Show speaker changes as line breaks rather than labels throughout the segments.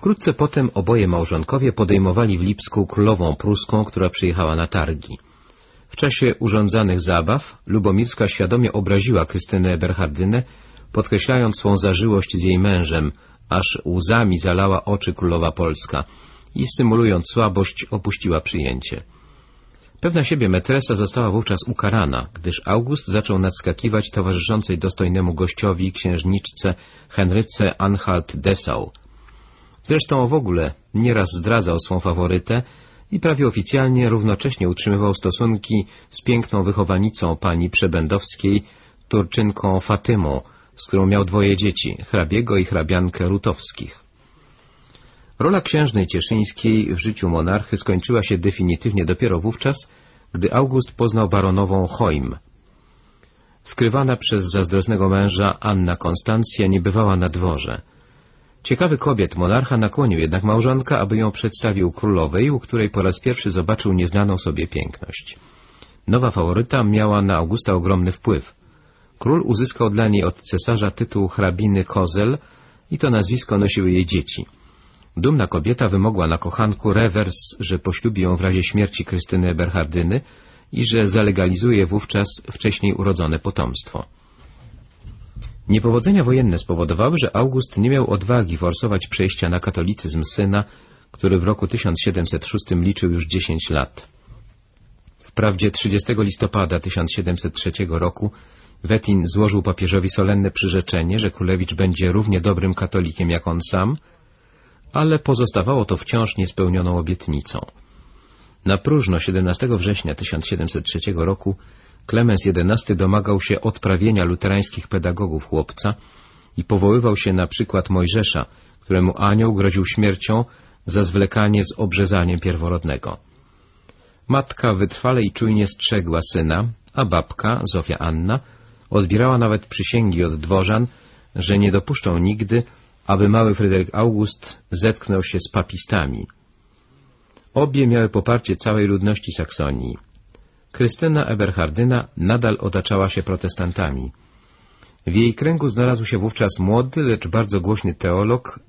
Wkrótce potem oboje małżonkowie podejmowali w Lipsku królową pruską, która przyjechała na targi. W czasie urządzanych zabaw Lubomirska świadomie obraziła Krystynę Eberhardynę, podkreślając swą zażyłość z jej mężem, aż łzami zalała oczy królowa Polska i symulując słabość opuściła przyjęcie. Pewna siebie metresa została wówczas ukarana, gdyż August zaczął nadskakiwać towarzyszącej dostojnemu gościowi księżniczce Henryce Anhalt-Dessau. Zresztą w ogóle nieraz zdradzał swą faworytę i prawie oficjalnie równocześnie utrzymywał stosunki z piękną wychowanicą pani Przebędowskiej, Turczynką Fatymą, z którą miał dwoje dzieci, hrabiego i hrabiankę Rutowskich. Rola księżnej cieszyńskiej w życiu monarchy skończyła się definitywnie dopiero wówczas, gdy August poznał baronową Choim. Skrywana przez zazdrosnego męża Anna Konstancja nie bywała na dworze. Ciekawy kobiet monarcha nakłonił jednak małżonka, aby ją przedstawił królowej, u której po raz pierwszy zobaczył nieznaną sobie piękność. Nowa faworyta miała na Augusta ogromny wpływ. Król uzyskał dla niej od cesarza tytuł hrabiny Kozel i to nazwisko nosiły jej dzieci. Dumna kobieta wymogła na kochanku rewers, że poślubi ją w razie śmierci Krystyny Eberhardyny i że zalegalizuje wówczas wcześniej urodzone potomstwo. Niepowodzenia wojenne spowodowały, że August nie miał odwagi forsować przejścia na katolicyzm syna, który w roku 1706 liczył już 10 lat. Wprawdzie 30 listopada 1703 roku Wetin złożył papieżowi solenne przyrzeczenie, że królewicz będzie równie dobrym katolikiem jak on sam, ale pozostawało to wciąż niespełnioną obietnicą. Na próżno 17 września 1703 roku Klemens XI domagał się odprawienia luterańskich pedagogów chłopca i powoływał się na przykład Mojżesza, któremu anioł groził śmiercią za zwlekanie z obrzezaniem pierworodnego. Matka wytrwale i czujnie strzegła syna, a babka, Zofia Anna, odbierała nawet przysięgi od dworzan, że nie dopuszczą nigdy, aby mały Fryderyk August zetknął się z papistami. Obie miały poparcie całej ludności Saksonii. Krystyna Eberhardyna nadal otaczała się protestantami. W jej kręgu znalazł się wówczas młody, lecz bardzo głośny teolog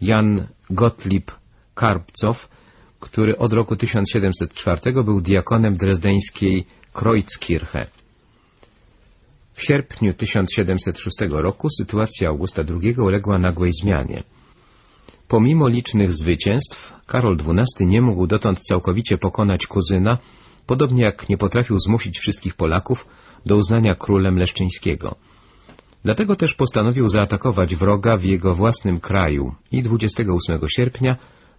Jan Gottlieb Karpcow, który od roku 1704 był diakonem drezdeńskiej Kreuzkirche. W sierpniu 1706 roku sytuacja Augusta II uległa nagłej zmianie. Pomimo licznych zwycięstw, Karol XII nie mógł dotąd całkowicie pokonać kuzyna, podobnie jak nie potrafił zmusić wszystkich Polaków do uznania królem Leszczyńskiego. Dlatego też postanowił zaatakować wroga w jego własnym kraju i 28 sierpnia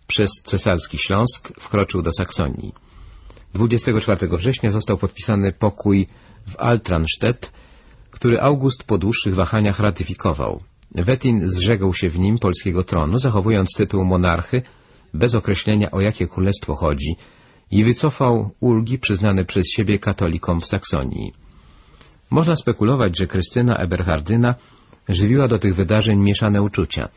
przez cesarski Śląsk wkroczył do Saksonii. 24 września został podpisany pokój w Altranstedt, który August po dłuższych wahaniach ratyfikował. Wetin zrzegł się w nim polskiego tronu, zachowując tytuł monarchy, bez określenia o jakie królestwo chodzi, i wycofał ulgi przyznane przez siebie katolikom w Saksonii. Można spekulować, że Krystyna Eberhardyna żywiła do tych wydarzeń mieszane uczucia.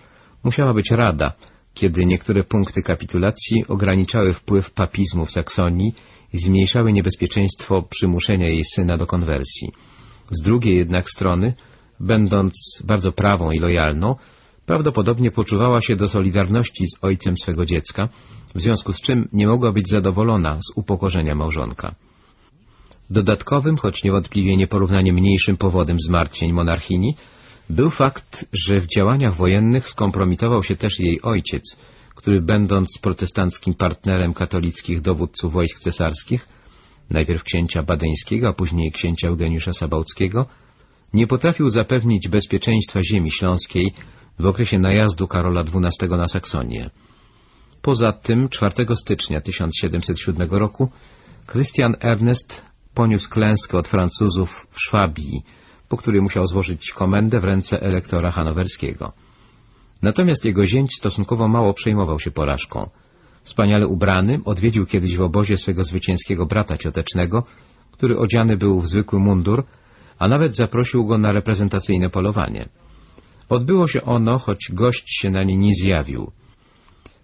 Musiała być rada, kiedy niektóre punkty kapitulacji ograniczały wpływ papizmu w Saksonii i zmniejszały niebezpieczeństwo przymuszenia jej syna do konwersji. Z drugiej jednak strony, będąc bardzo prawą i lojalną, prawdopodobnie poczuwała się do solidarności z ojcem swego dziecka, w związku z czym nie mogła być zadowolona z upokorzenia małżonka. Dodatkowym, choć niewątpliwie nieporównanie mniejszym powodem zmartwień monarchini był fakt, że w działaniach wojennych skompromitował się też jej ojciec, który będąc protestanckim partnerem katolickich dowódców wojsk cesarskich, najpierw księcia badeńskiego, a później księcia Eugeniusza Sabałckiego, nie potrafił zapewnić bezpieczeństwa ziemi śląskiej w okresie najazdu Karola XII na Saksonię. Poza tym 4 stycznia 1707 roku Christian Ernest poniósł klęskę od Francuzów w Szwabii, po której musiał złożyć komendę w ręce elektora hanowerskiego. Natomiast jego zięć stosunkowo mało przejmował się porażką. Wspaniale ubrany, odwiedził kiedyś w obozie swego zwycięskiego brata ciotecznego, który odziany był w zwykły mundur, a nawet zaprosił go na reprezentacyjne polowanie. Odbyło się ono, choć gość się na nie nie zjawił.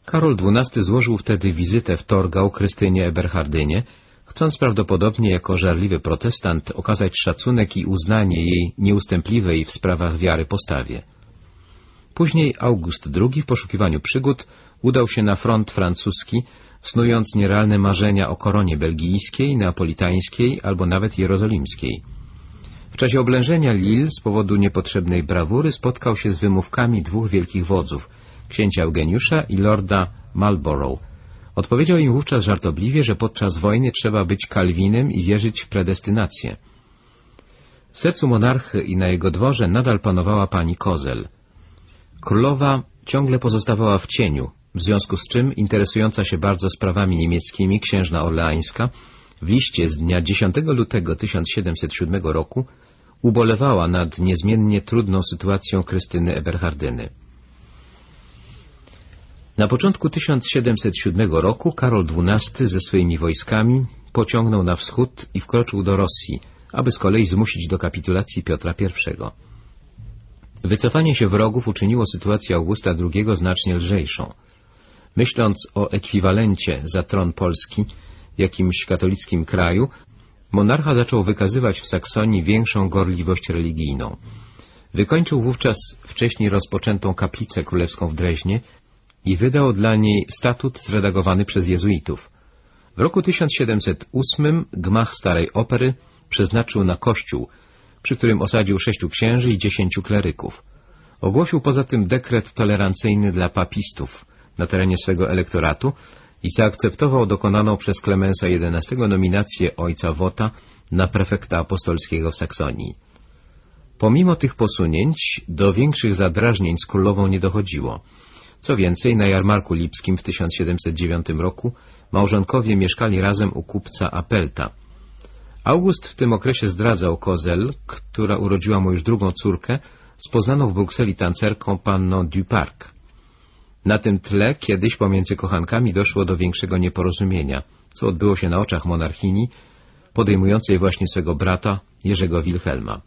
Karol XII złożył wtedy wizytę w Torgau Krystynie Eberhardynie, chcąc prawdopodobnie jako żarliwy protestant okazać szacunek i uznanie jej nieustępliwej w sprawach wiary postawie. Później August II w poszukiwaniu przygód udał się na front francuski, snując nierealne marzenia o koronie belgijskiej, neapolitańskiej albo nawet jerozolimskiej. W czasie oblężenia Lille z powodu niepotrzebnej brawury spotkał się z wymówkami dwóch wielkich wodzów, księcia Eugeniusza i lorda Marlborough. Odpowiedział im wówczas żartobliwie, że podczas wojny trzeba być Kalwinem i wierzyć w predestynację. W sercu monarchy i na jego dworze nadal panowała pani Kozel. Królowa ciągle pozostawała w cieniu, w związku z czym interesująca się bardzo sprawami niemieckimi księżna orleańska w liście z dnia 10 lutego 1707 roku ubolewała nad niezmiennie trudną sytuacją Krystyny Eberhardyny. Na początku 1707 roku Karol XII ze swoimi wojskami pociągnął na wschód i wkroczył do Rosji, aby z kolei zmusić do kapitulacji Piotra I. Wycofanie się wrogów uczyniło sytuację Augusta II znacznie lżejszą. Myśląc o ekwiwalencie za tron Polski jakimś katolickim kraju, monarcha zaczął wykazywać w Saksonii większą gorliwość religijną. Wykończył wówczas wcześniej rozpoczętą kaplicę królewską w Dreźnie i wydał dla niej statut zredagowany przez jezuitów. W roku 1708 gmach Starej Opery przeznaczył na kościół, przy którym osadził sześciu księży i dziesięciu kleryków. Ogłosił poza tym dekret tolerancyjny dla papistów na terenie swego elektoratu i zaakceptował dokonaną przez Klemensa XI nominację ojca Wota na prefekta apostolskiego w Saksonii. Pomimo tych posunięć do większych zadrażnień z królową nie dochodziło. Co więcej, na jarmarku lipskim w 1709 roku małżonkowie mieszkali razem u kupca Apelta. August w tym okresie zdradzał Kozel, która urodziła mu już drugą córkę, z poznaną w Brukseli tancerką panną Duparc. Na tym tle kiedyś pomiędzy kochankami doszło do większego nieporozumienia, co odbyło się na oczach monarchini, podejmującej właśnie swego brata, Jerzego Wilhelma.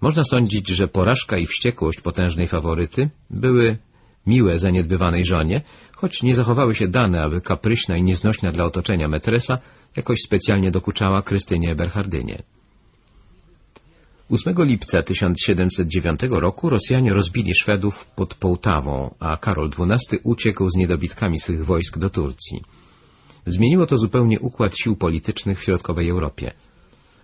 Można sądzić, że porażka i wściekłość potężnej faworyty były miłe zaniedbywanej żonie, choć nie zachowały się dane, aby kapryśna i nieznośna dla otoczenia metresa jakoś specjalnie dokuczała Krystynie Eberhardynie. 8 lipca 1709 roku Rosjanie rozbili Szwedów pod Połtawą, a Karol XII uciekł z niedobitkami swych wojsk do Turcji. Zmieniło to zupełnie układ sił politycznych w środkowej Europie.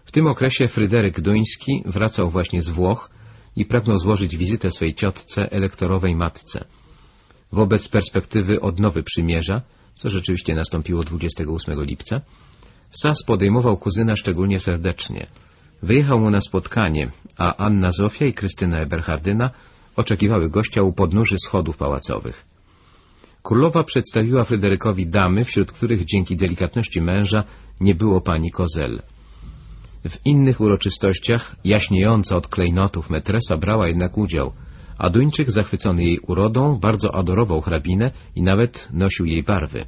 W tym okresie Fryderyk Duński wracał właśnie z Włoch i pragnął złożyć wizytę swej ciotce, elektorowej matce. Wobec perspektywy odnowy przymierza, co rzeczywiście nastąpiło 28 lipca, Sas podejmował kuzyna szczególnie serdecznie. Wyjechał mu na spotkanie, a Anna Zofia i Krystyna Eberhardyna oczekiwały gościa u podnóży schodów pałacowych. Królowa przedstawiła Fryderykowi damy, wśród których dzięki delikatności męża nie było pani Kozel. W innych uroczystościach jaśniejąca od klejnotów metresa brała jednak udział, a Duńczyk, zachwycony jej urodą, bardzo adorował hrabinę i nawet nosił jej barwy.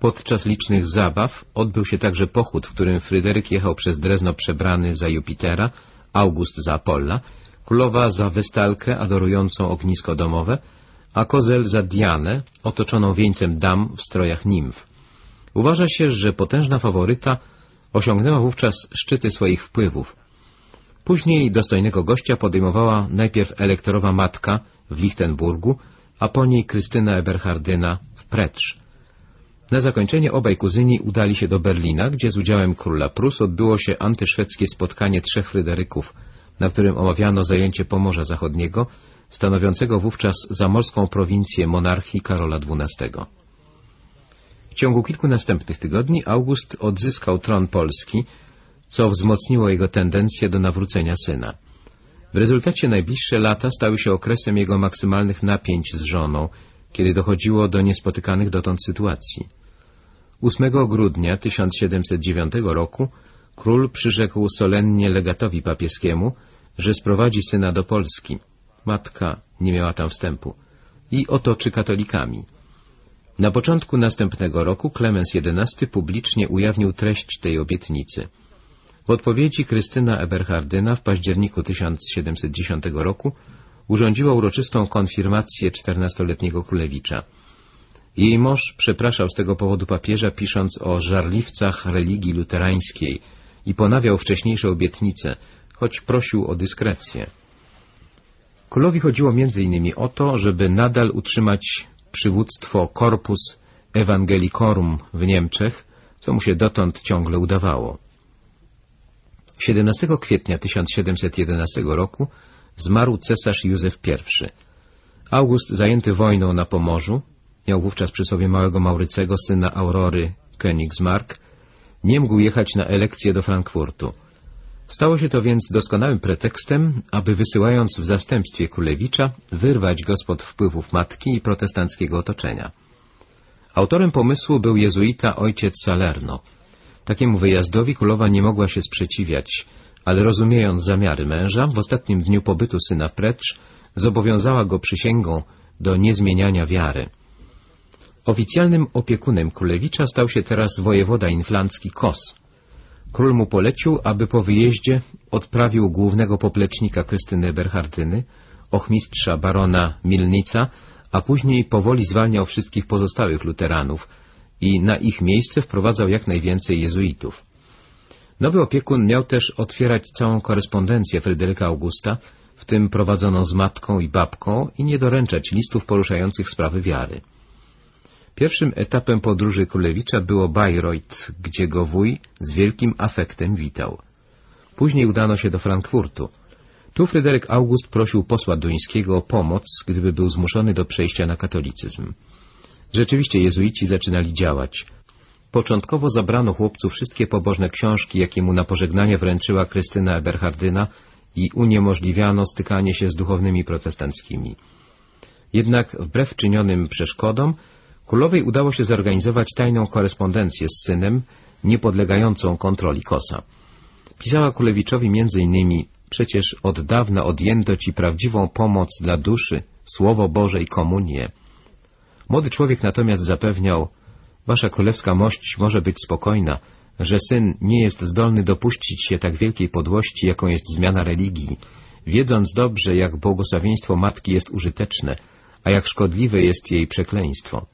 Podczas licznych zabaw odbył się także pochód, w którym Fryderyk jechał przez Drezno przebrany za Jupitera, August za Apolla, królowa za Westalkę adorującą ognisko domowe, a Kozel za Dianę, otoczoną wieńcem dam w strojach nimf. Uważa się, że potężna faworyta osiągnęła wówczas szczyty swoich wpływów. Później dostojnego gościa podejmowała najpierw elektorowa matka w Lichtenburgu, a po niej Krystyna Eberhardyna w Pretrz. Na zakończenie obaj kuzyni udali się do Berlina, gdzie z udziałem króla Prus odbyło się antyszwedzkie spotkanie trzech Fryderyków, na którym omawiano zajęcie Pomorza Zachodniego, stanowiącego wówczas zamorską prowincję monarchii Karola XII. W ciągu kilku następnych tygodni August odzyskał tron Polski, co wzmocniło jego tendencję do nawrócenia syna. W rezultacie najbliższe lata stały się okresem jego maksymalnych napięć z żoną, kiedy dochodziło do niespotykanych dotąd sytuacji. 8 grudnia 1709 roku król przyrzekł solennie legatowi papieskiemu, że sprowadzi syna do Polski. Matka nie miała tam wstępu. I otoczy katolikami. Na początku następnego roku Klemens XI publicznie ujawnił treść tej obietnicy. W odpowiedzi Krystyna Eberhardyna w październiku 1710 roku urządziła uroczystą konfirmację czternastoletniego królewicza. Jej mąż przepraszał z tego powodu papieża, pisząc o żarliwcach religii luterańskiej i ponawiał wcześniejsze obietnice, choć prosił o dyskrecję. Królowi chodziło innymi o to, żeby nadal utrzymać przywództwo Corpus Evangelicorum w Niemczech, co mu się dotąd ciągle udawało. 17 kwietnia 1711 roku zmarł cesarz Józef I. August, zajęty wojną na Pomorzu, miał wówczas przy sobie małego Maurycego, syna Aurory Königsmark, nie mógł jechać na elekcję do Frankfurtu. Stało się to więc doskonałym pretekstem, aby wysyłając w zastępstwie królewicza wyrwać go spod wpływów matki i protestanckiego otoczenia. Autorem pomysłu był jezuita ojciec Salerno. Takiemu wyjazdowi królowa nie mogła się sprzeciwiać, ale rozumiejąc zamiary męża, w ostatnim dniu pobytu syna w Precz zobowiązała go przysięgą do niezmieniania wiary. Oficjalnym opiekunem królewicza stał się teraz wojewoda inflancki Kos. Król mu polecił, aby po wyjeździe odprawił głównego poplecznika Krystyny Berhardyny, ochmistrza barona Milnica, a później powoli zwalniał wszystkich pozostałych luteranów i na ich miejsce wprowadzał jak najwięcej jezuitów. Nowy opiekun miał też otwierać całą korespondencję Fryderyka Augusta, w tym prowadzoną z matką i babką, i nie doręczać listów poruszających sprawy wiary. Pierwszym etapem podróży królewicza było Bayreuth, gdzie go wuj z wielkim afektem witał. Później udano się do Frankfurtu. Tu Fryderyk August prosił posła duńskiego o pomoc, gdyby był zmuszony do przejścia na katolicyzm. Rzeczywiście jezuici zaczynali działać. Początkowo zabrano chłopcu wszystkie pobożne książki, jakie mu na pożegnanie wręczyła Krystyna Eberhardyna i uniemożliwiano stykanie się z duchownymi protestanckimi. Jednak wbrew czynionym przeszkodom Królowej udało się zorganizować tajną korespondencję z synem, niepodlegającą kontroli Kosa. Pisała Królewiczowi między innymi Przecież od dawna odjęto ci prawdziwą pomoc dla duszy, Słowo Boże i komunię. Młody człowiek natomiast zapewniał, Wasza królewska mość może być spokojna, że syn nie jest zdolny dopuścić się tak wielkiej podłości, jaką jest zmiana religii, wiedząc dobrze, jak błogosławieństwo matki jest użyteczne, a jak szkodliwe jest jej przekleństwo.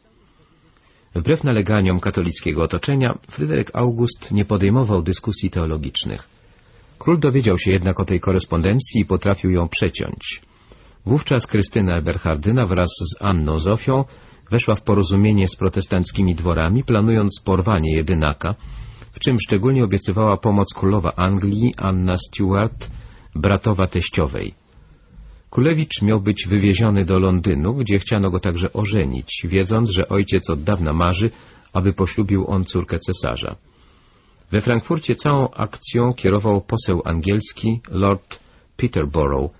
Wbrew naleganiom katolickiego otoczenia, Fryderyk August nie podejmował dyskusji teologicznych. Król dowiedział się jednak o tej korespondencji i potrafił ją przeciąć. Wówczas Krystyna Eberhardyna wraz z Anną Zofią weszła w porozumienie z protestanckimi dworami, planując porwanie jedynaka, w czym szczególnie obiecywała pomoc królowa Anglii, Anna Stuart, bratowa teściowej. Kulewicz miał być wywieziony do Londynu, gdzie chciano go także ożenić, wiedząc, że ojciec od dawna marzy, aby poślubił on córkę cesarza. We Frankfurcie całą akcją kierował poseł angielski Lord Peterborough.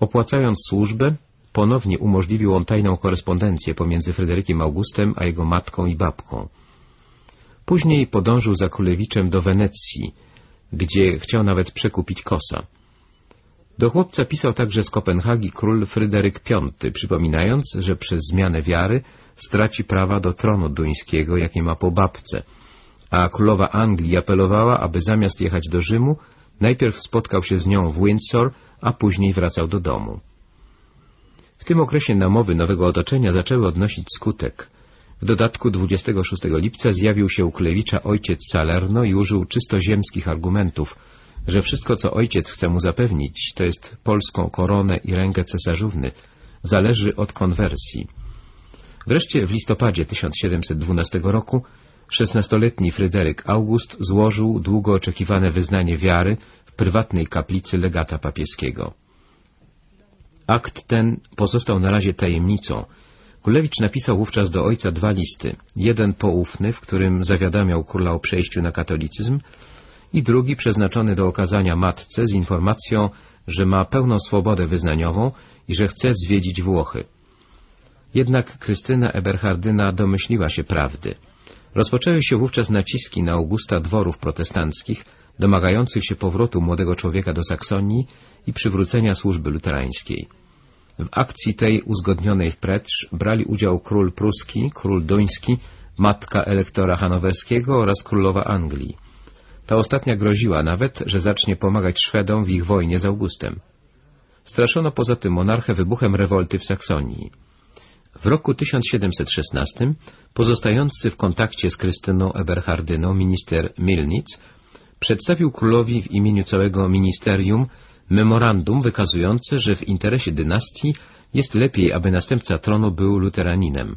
Opłacając służbę, ponownie umożliwił on tajną korespondencję pomiędzy Fryderykiem Augustem a jego matką i babką. Później podążył za Kulewiczem do Wenecji, gdzie chciał nawet przekupić Kosa. Do chłopca pisał także z Kopenhagi król Fryderyk V, przypominając, że przez zmianę wiary straci prawa do tronu duńskiego, jakie ma po babce, a królowa Anglii apelowała, aby zamiast jechać do Rzymu, najpierw spotkał się z nią w Windsor, a później wracał do domu. W tym okresie namowy nowego otoczenia zaczęły odnosić skutek. W dodatku 26 lipca zjawił się u Klewicza ojciec Salerno i użył czysto ziemskich argumentów, że wszystko, co ojciec chce mu zapewnić, to jest polską koronę i rękę cesarzówny, zależy od konwersji. Wreszcie w listopadzie 1712 roku szesnastoletni Fryderyk August złożył długo oczekiwane wyznanie wiary w prywatnej kaplicy legata papieskiego. Akt ten pozostał na razie tajemnicą. Kulewicz napisał wówczas do ojca dwa listy. Jeden poufny, w którym zawiadamiał króla o przejściu na katolicyzm, i drugi przeznaczony do okazania matce z informacją, że ma pełną swobodę wyznaniową i że chce zwiedzić Włochy. Jednak Krystyna Eberhardyna domyśliła się prawdy. Rozpoczęły się wówczas naciski na Augusta dworów protestanckich, domagających się powrotu młodego człowieka do Saksonii i przywrócenia służby luterańskiej. W akcji tej uzgodnionej w Precz brali udział król pruski, król duński, matka elektora hanowerskiego oraz królowa Anglii. Ta ostatnia groziła nawet, że zacznie pomagać Szwedom w ich wojnie z Augustem. Straszono poza tym monarchę wybuchem rewolty w Saksonii. W roku 1716 pozostający w kontakcie z Krystyną Eberhardyną minister Milnitz przedstawił królowi w imieniu całego ministerium memorandum wykazujące, że w interesie dynastii jest lepiej, aby następca tronu był luteraninem.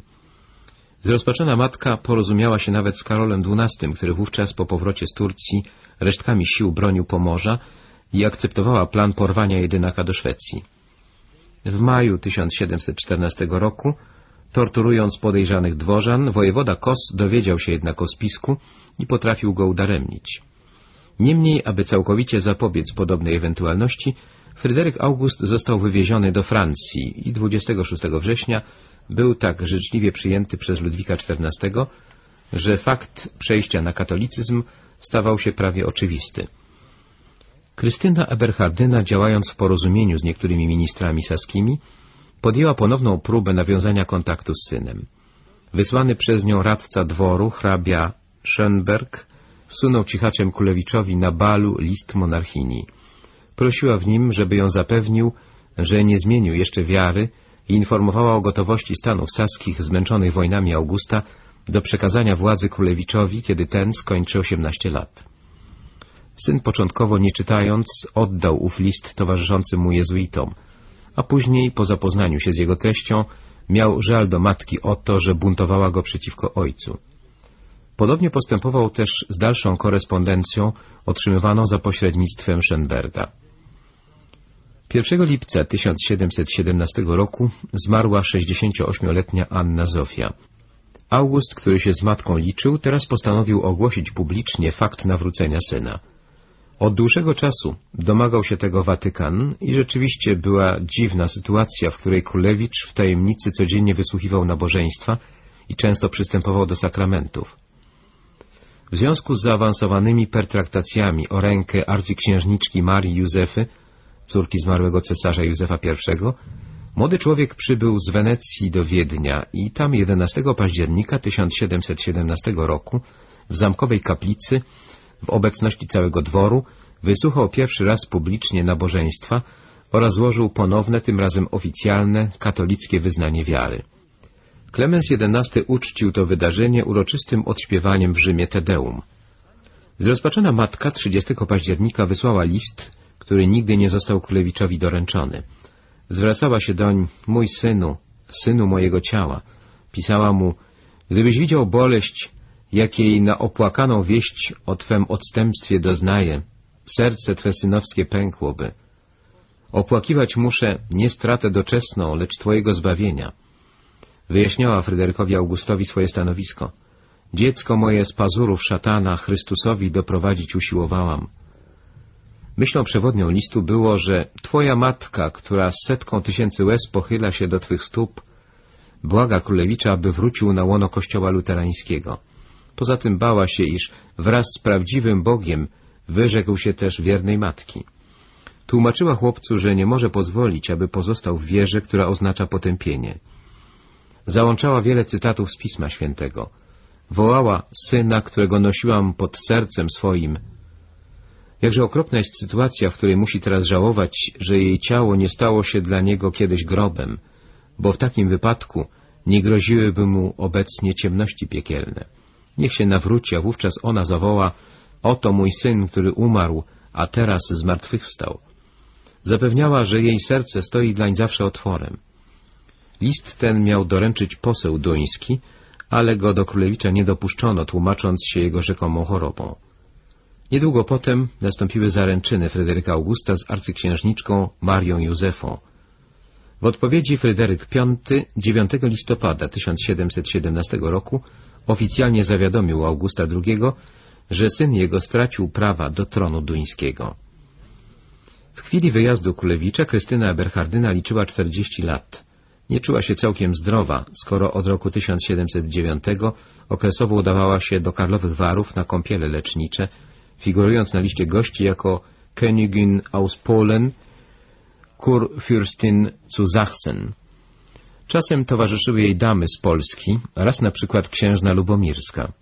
Zrozpaczona matka porozumiała się nawet z Karolem XII, który wówczas po powrocie z Turcji resztkami sił bronił Pomorza i akceptowała plan porwania jedynaka do Szwecji. W maju 1714 roku, torturując podejrzanych dworzan, wojewoda Kos dowiedział się jednak o spisku i potrafił go udaremnić. Niemniej, aby całkowicie zapobiec podobnej ewentualności, Fryderyk August został wywieziony do Francji i 26 września był tak życzliwie przyjęty przez Ludwika XIV, że fakt przejścia na katolicyzm stawał się prawie oczywisty. Krystyna Eberhardyna, działając w porozumieniu z niektórymi ministrami saskimi, podjęła ponowną próbę nawiązania kontaktu z synem. Wysłany przez nią radca dworu, hrabia Schönberg, wsunął cichaczem Kulewiczowi na balu list monarchini. Prosiła w nim, żeby ją zapewnił, że nie zmienił jeszcze wiary i informowała o gotowości Stanów Saskich zmęczonych wojnami Augusta do przekazania władzy Królewiczowi, kiedy ten skończy 18 lat. Syn początkowo, nie czytając, oddał ów list towarzyszącym mu jezuitom, a później, po zapoznaniu się z jego treścią, miał żal do matki o to, że buntowała go przeciwko ojcu. Podobnie postępował też z dalszą korespondencją otrzymywaną za pośrednictwem Schönberga. 1 lipca 1717 roku zmarła 68-letnia Anna Zofia. August, który się z matką liczył, teraz postanowił ogłosić publicznie fakt nawrócenia syna. Od dłuższego czasu domagał się tego Watykan i rzeczywiście była dziwna sytuacja, w której Królewicz w tajemnicy codziennie wysłuchiwał nabożeństwa i często przystępował do sakramentów. W związku z zaawansowanymi pertraktacjami o rękę arcyksiężniczki Marii Józefy, córki zmarłego cesarza Józefa I, młody człowiek przybył z Wenecji do Wiednia i tam 11 października 1717 roku w zamkowej kaplicy w obecności całego dworu wysłuchał pierwszy raz publicznie nabożeństwa oraz złożył ponowne, tym razem oficjalne, katolickie wyznanie wiary. Klemens XI uczcił to wydarzenie uroczystym odśpiewaniem w Rzymie Tedeum. Zrozpaczona matka 30 października wysłała list, który nigdy nie został królewiczowi doręczony. Zwracała się doń, mój synu, synu mojego ciała. Pisała mu, gdybyś widział boleść, jakiej na opłakaną wieść o Twem odstępstwie doznaję, serce Twe synowskie pękłoby. Opłakiwać muszę nie stratę doczesną, lecz Twojego zbawienia. Wyjaśniała Fryderykowi Augustowi swoje stanowisko. Dziecko moje z pazurów szatana Chrystusowi doprowadzić usiłowałam. Myślą przewodnią listu było, że Twoja matka, która z setką tysięcy łez pochyla się do Twych stóp, błaga królewicza, aby wrócił na łono kościoła luterańskiego. Poza tym bała się, iż wraz z prawdziwym Bogiem wyrzekł się też wiernej matki. Tłumaczyła chłopcu, że nie może pozwolić, aby pozostał w wierze, która oznacza potępienie. Załączała wiele cytatów z Pisma Świętego. Wołała syna, którego nosiłam pod sercem swoim. Jakże okropna jest sytuacja, w której musi teraz żałować, że jej ciało nie stało się dla niego kiedyś grobem, bo w takim wypadku nie groziłyby mu obecnie ciemności piekielne. Niech się nawróci, a wówczas ona zawoła, oto mój syn, który umarł, a teraz zmartwychwstał. Zapewniała, że jej serce stoi dlań zawsze otworem. List ten miał doręczyć poseł duński, ale go do królewicza nie dopuszczono, tłumacząc się jego rzekomą chorobą. Niedługo potem nastąpiły zaręczyny Fryderyka Augusta z arcyksiężniczką Marią Józefą. W odpowiedzi Fryderyk V 9 listopada 1717 roku oficjalnie zawiadomił Augusta II, że syn jego stracił prawa do tronu duńskiego. W chwili wyjazdu królewicza Krystyna Eberhardyna liczyła 40 lat. Nie czuła się całkiem zdrowa, skoro od roku 1709 okresowo udawała się do Karlowych Warów na kąpiele lecznicze, figurując na liście gości jako Königin aus Polen, Kurfürstin zu Sachsen. Czasem towarzyszyły jej damy z Polski, raz na przykład księżna Lubomirska.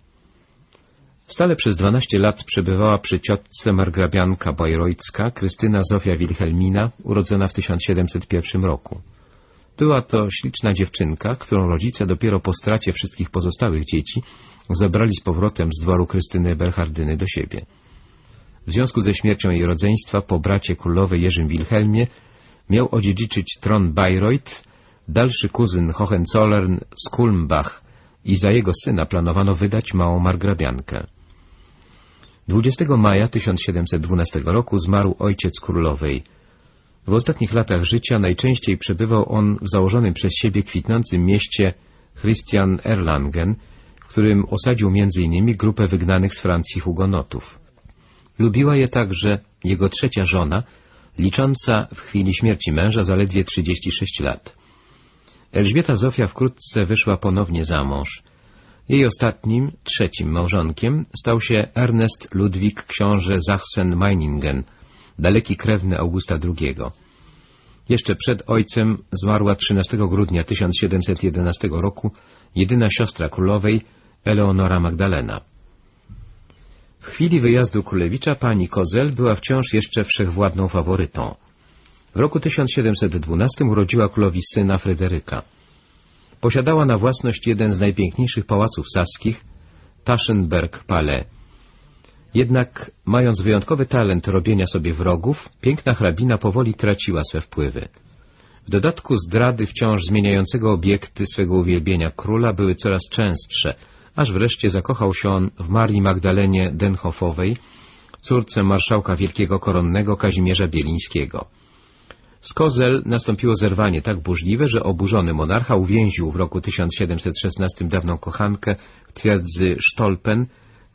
Stale przez 12 lat przebywała przy ciotce margrabianka bajrojcka Krystyna Zofia Wilhelmina, urodzona w 1701 roku. Była to śliczna dziewczynka, którą rodzice dopiero po stracie wszystkich pozostałych dzieci zabrali z powrotem z dworu Krystyny Berhardyny do siebie. w związku ze śmiercią jej rodzeństwa po bracie królowej Jerzym Wilhelmie miał odziedziczyć tron Bayreuth, dalszy kuzyn Hohenzollern z Kulmbach i za jego syna planowano wydać małą margrabiankę. 20 maja 1712 roku zmarł ojciec królowej. W ostatnich latach życia najczęściej przebywał on w założonym przez siebie kwitnącym mieście Christian Erlangen, w którym osadził m.in. grupę wygnanych z Francji hugonotów. Lubiła je także jego trzecia żona, licząca w chwili śmierci męża zaledwie 36 lat. Elżbieta Zofia wkrótce wyszła ponownie za mąż. Jej ostatnim, trzecim małżonkiem stał się Ernest Ludwik książę Sachsen-Meiningen, daleki krewny Augusta II. Jeszcze przed ojcem zmarła 13 grudnia 1711 roku jedyna siostra królowej, Eleonora Magdalena. W chwili wyjazdu królewicza pani Kozel była wciąż jeszcze wszechwładną faworytą. W roku 1712 urodziła królowi syna Fryderyka. Posiadała na własność jeden z najpiękniejszych pałaców saskich, Taschenberg Palais. Jednak, mając wyjątkowy talent robienia sobie wrogów, piękna hrabina powoli traciła swe wpływy. W dodatku zdrady wciąż zmieniającego obiekty swego uwielbienia króla były coraz częstsze, aż wreszcie zakochał się on w Marii Magdalenie Denhoffowej, córce marszałka wielkiego koronnego Kazimierza Bielińskiego. Z Kozel nastąpiło zerwanie tak burzliwe, że oburzony monarcha uwięził w roku 1716 dawną kochankę w twierdzy Stolpen,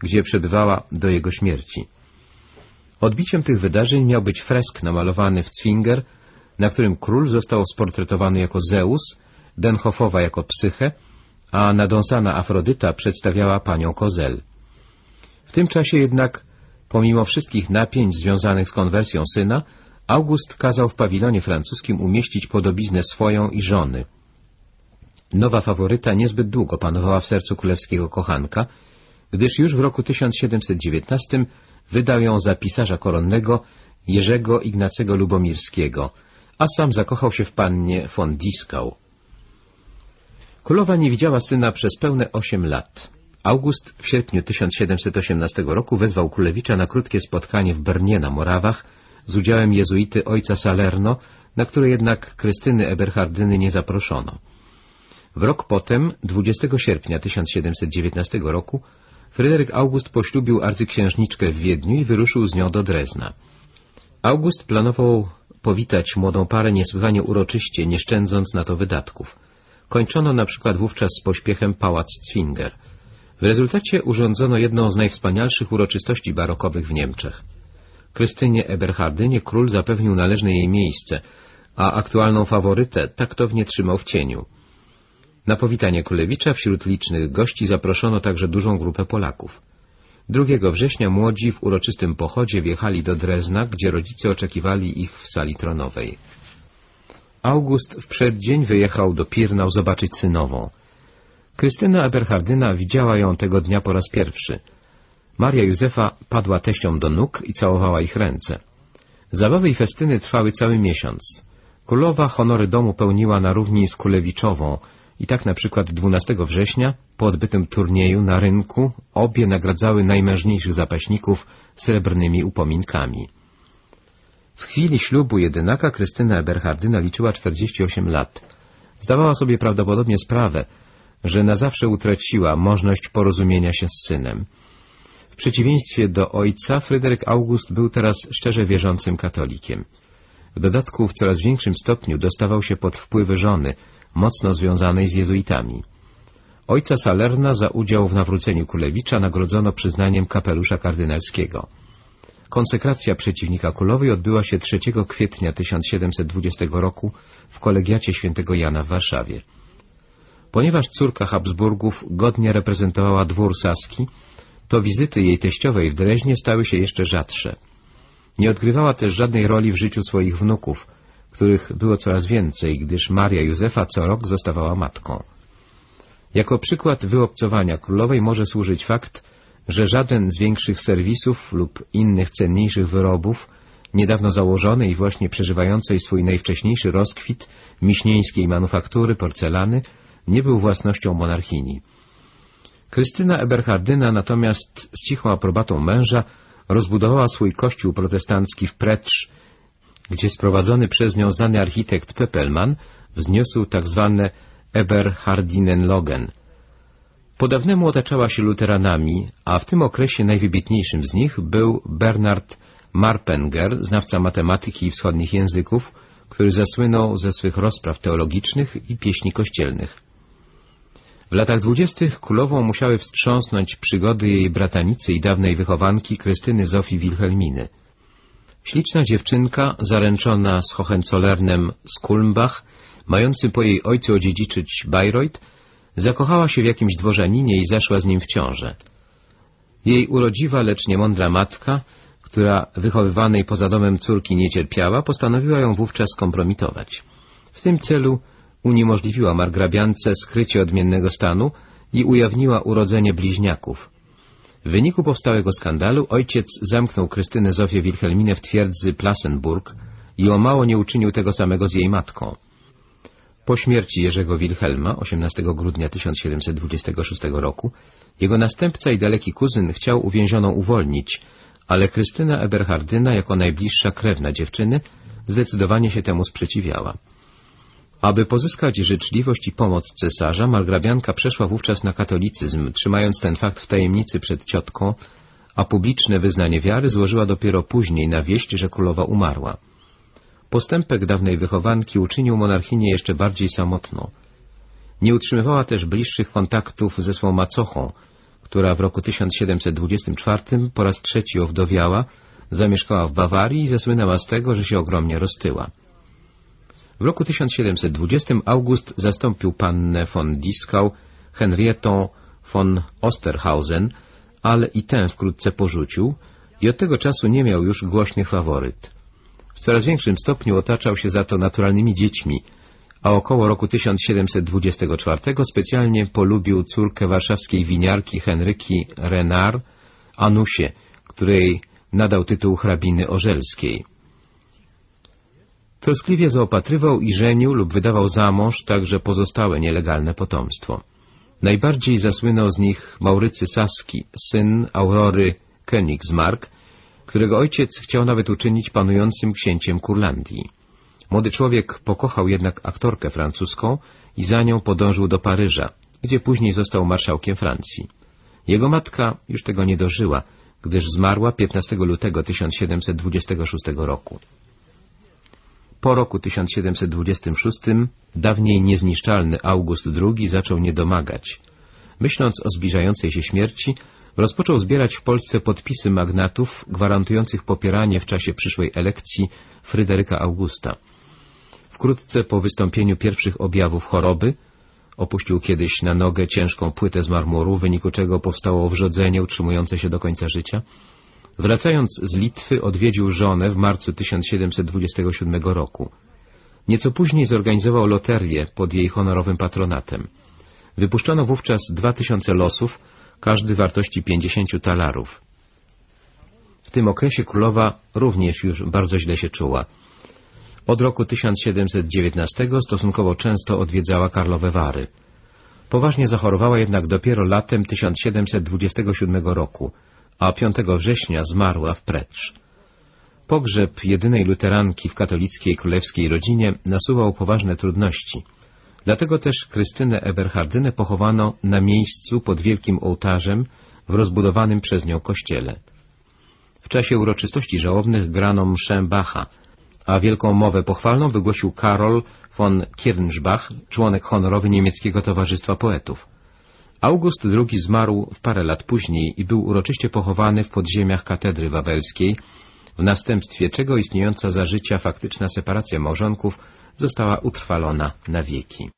gdzie przebywała do jego śmierci. Odbiciem tych wydarzeń miał być fresk namalowany w Zwinger, na którym król został sportretowany jako Zeus, Denhoffowa jako Psyche, a nadąsana Afrodyta przedstawiała panią Kozel. W tym czasie jednak, pomimo wszystkich napięć związanych z konwersją syna, August kazał w pawilonie francuskim umieścić podobiznę swoją i żony. Nowa faworyta niezbyt długo panowała w sercu królewskiego kochanka, gdyż już w roku 1719 wydał ją za pisarza koronnego Jerzego Ignacego Lubomirskiego, a sam zakochał się w pannie von Dieskau. Królowa nie widziała syna przez pełne osiem lat. August w sierpniu 1718 roku wezwał królewicza na krótkie spotkanie w Bernie na Morawach z udziałem jezuity ojca Salerno, na które jednak Krystyny Eberhardyny nie zaproszono. W rok potem, 20 sierpnia 1719 roku, Fryderyk August poślubił arcyksiężniczkę w Wiedniu i wyruszył z nią do Drezna. August planował powitać młodą parę niesłychanie uroczyście, nie szczędząc na to wydatków. Kończono na przykład wówczas z pośpiechem pałac Zwinger. W rezultacie urządzono jedną z najwspanialszych uroczystości barokowych w Niemczech. Krystynie Eberhardynie król zapewnił należne jej miejsce, a aktualną faworytę taktownie trzymał w cieniu. Na powitanie królewicza wśród licznych gości zaproszono także dużą grupę Polaków. 2 września młodzi w uroczystym pochodzie wjechali do Drezna, gdzie rodzice oczekiwali ich w sali tronowej. August w przeddzień wyjechał do Pirnał zobaczyć synową. Krystyna Eberhardyna widziała ją tego dnia po raz pierwszy. Maria Józefa padła teściom do nóg i całowała ich ręce. Zabawy i festyny trwały cały miesiąc. Królowa honory domu pełniła na równi z Kulewiczową i tak na przykład 12 września, po odbytym turnieju na rynku, obie nagradzały najmężniejszych zapaśników srebrnymi upominkami. W chwili ślubu jedynaka Krystyna Eberhardyna liczyła 48 lat. Zdawała sobie prawdopodobnie sprawę, że na zawsze utraciła możliwość porozumienia się z synem. W przeciwieństwie do ojca, Fryderyk August był teraz szczerze wierzącym katolikiem. W dodatku w coraz większym stopniu dostawał się pod wpływy żony, mocno związanej z jezuitami. Ojca Salerna za udział w nawróceniu Kulewicza nagrodzono przyznaniem kapelusza kardynalskiego. Konsekracja przeciwnika królowej odbyła się 3 kwietnia 1720 roku w kolegiacie świętego Jana w Warszawie. Ponieważ córka Habsburgów godnie reprezentowała dwór saski, to wizyty jej teściowej w Dreźnie stały się jeszcze rzadsze. Nie odgrywała też żadnej roli w życiu swoich wnuków, których było coraz więcej, gdyż Maria Józefa co rok zostawała matką. Jako przykład wyobcowania królowej może służyć fakt, że żaden z większych serwisów lub innych cenniejszych wyrobów, niedawno założonej i właśnie przeżywającej swój najwcześniejszy rozkwit miśnieńskiej manufaktury porcelany, nie był własnością monarchini. Krystyna Eberhardyna natomiast z cichą aprobatą męża rozbudowała swój kościół protestancki w Pretrz, gdzie sprowadzony przez nią znany architekt Pepelman wzniósł tzw. Tak Eberhardinenlogen. Po dawnemu otaczała się luteranami, a w tym okresie najwybitniejszym z nich był Bernard Marpenger, znawca matematyki i wschodnich języków, który zasłynął ze swych rozpraw teologicznych i pieśni kościelnych. W latach dwudziestych królową musiały wstrząsnąć przygody jej bratanicy i dawnej wychowanki Krystyny Zofii Wilhelminy. Śliczna dziewczynka, zaręczona z Hohenzollernem z Kulmbach, mający po jej ojcu odziedziczyć Bayreuth, zakochała się w jakimś dworzaninie i zaszła z nim w ciążę. Jej urodziwa, lecz niemądra matka, która wychowywanej poza domem córki nie cierpiała, postanowiła ją wówczas skompromitować. W tym celu uniemożliwiła margrabiance skrycie odmiennego stanu i ujawniła urodzenie bliźniaków. W wyniku powstałego skandalu ojciec zamknął Krystynę Zofię Wilhelminę w twierdzy Plassenburg i o mało nie uczynił tego samego z jej matką. Po śmierci Jerzego Wilhelma 18 grudnia 1726 roku jego następca i daleki kuzyn chciał uwięzioną uwolnić, ale Krystyna Eberhardyna jako najbliższa krewna dziewczyny zdecydowanie się temu sprzeciwiała. Aby pozyskać życzliwość i pomoc cesarza, margrabianka przeszła wówczas na katolicyzm, trzymając ten fakt w tajemnicy przed ciotką, a publiczne wyznanie wiary złożyła dopiero później na wieść, że królowa umarła. Postępek dawnej wychowanki uczynił monarchinię jeszcze bardziej samotną. Nie utrzymywała też bliższych kontaktów ze swą macochą, która w roku 1724 po raz trzeci owdowiała, zamieszkała w Bawarii i zasłynęła z tego, że się ogromnie roztyła. W roku 1720 August zastąpił pannę von Dieskau Henrietą von Osterhausen, ale i tę wkrótce porzucił i od tego czasu nie miał już głośnych faworyt. W coraz większym stopniu otaczał się za to naturalnymi dziećmi, a około roku 1724 specjalnie polubił córkę warszawskiej winiarki Henryki Renard, Anusie, której nadał tytuł hrabiny orzelskiej. Troskliwie zaopatrywał i żenił lub wydawał za mąż także pozostałe nielegalne potomstwo. Najbardziej zasłynął z nich Maurycy Saski, syn Aurory Königsmark, którego ojciec chciał nawet uczynić panującym księciem Kurlandii. Młody człowiek pokochał jednak aktorkę francuską i za nią podążył do Paryża, gdzie później został marszałkiem Francji. Jego matka już tego nie dożyła, gdyż zmarła 15 lutego 1726 roku. Po roku 1726 dawniej niezniszczalny August II zaczął niedomagać. Myśląc o zbliżającej się śmierci, rozpoczął zbierać w Polsce podpisy magnatów gwarantujących popieranie w czasie przyszłej elekcji Fryderyka Augusta. Wkrótce po wystąpieniu pierwszych objawów choroby opuścił kiedyś na nogę ciężką płytę z marmuru, w wyniku czego powstało wrzodzenie utrzymujące się do końca życia. Wracając z Litwy odwiedził żonę w marcu 1727 roku. Nieco później zorganizował loterię pod jej honorowym patronatem. Wypuszczono wówczas dwa tysiące losów, każdy wartości 50 talarów. W tym okresie królowa również już bardzo źle się czuła. Od roku 1719 stosunkowo często odwiedzała Karlowe Wary. Poważnie zachorowała jednak dopiero latem 1727 roku, a 5 września zmarła w Pretrz. Pogrzeb jedynej luteranki w katolickiej królewskiej rodzinie nasuwał poważne trudności. Dlatego też Krystynę Eberhardynę pochowano na miejscu pod wielkim ołtarzem w rozbudowanym przez nią kościele. W czasie uroczystości żałobnych grano mszę Bacha, a wielką mowę pochwalną wygłosił Karol von Kirnsbach, członek honorowy niemieckiego Towarzystwa Poetów. August II zmarł w parę lat później i był uroczyście pochowany w podziemiach katedry wawelskiej, w następstwie czego istniejąca za życia faktyczna separacja małżonków została utrwalona na wieki.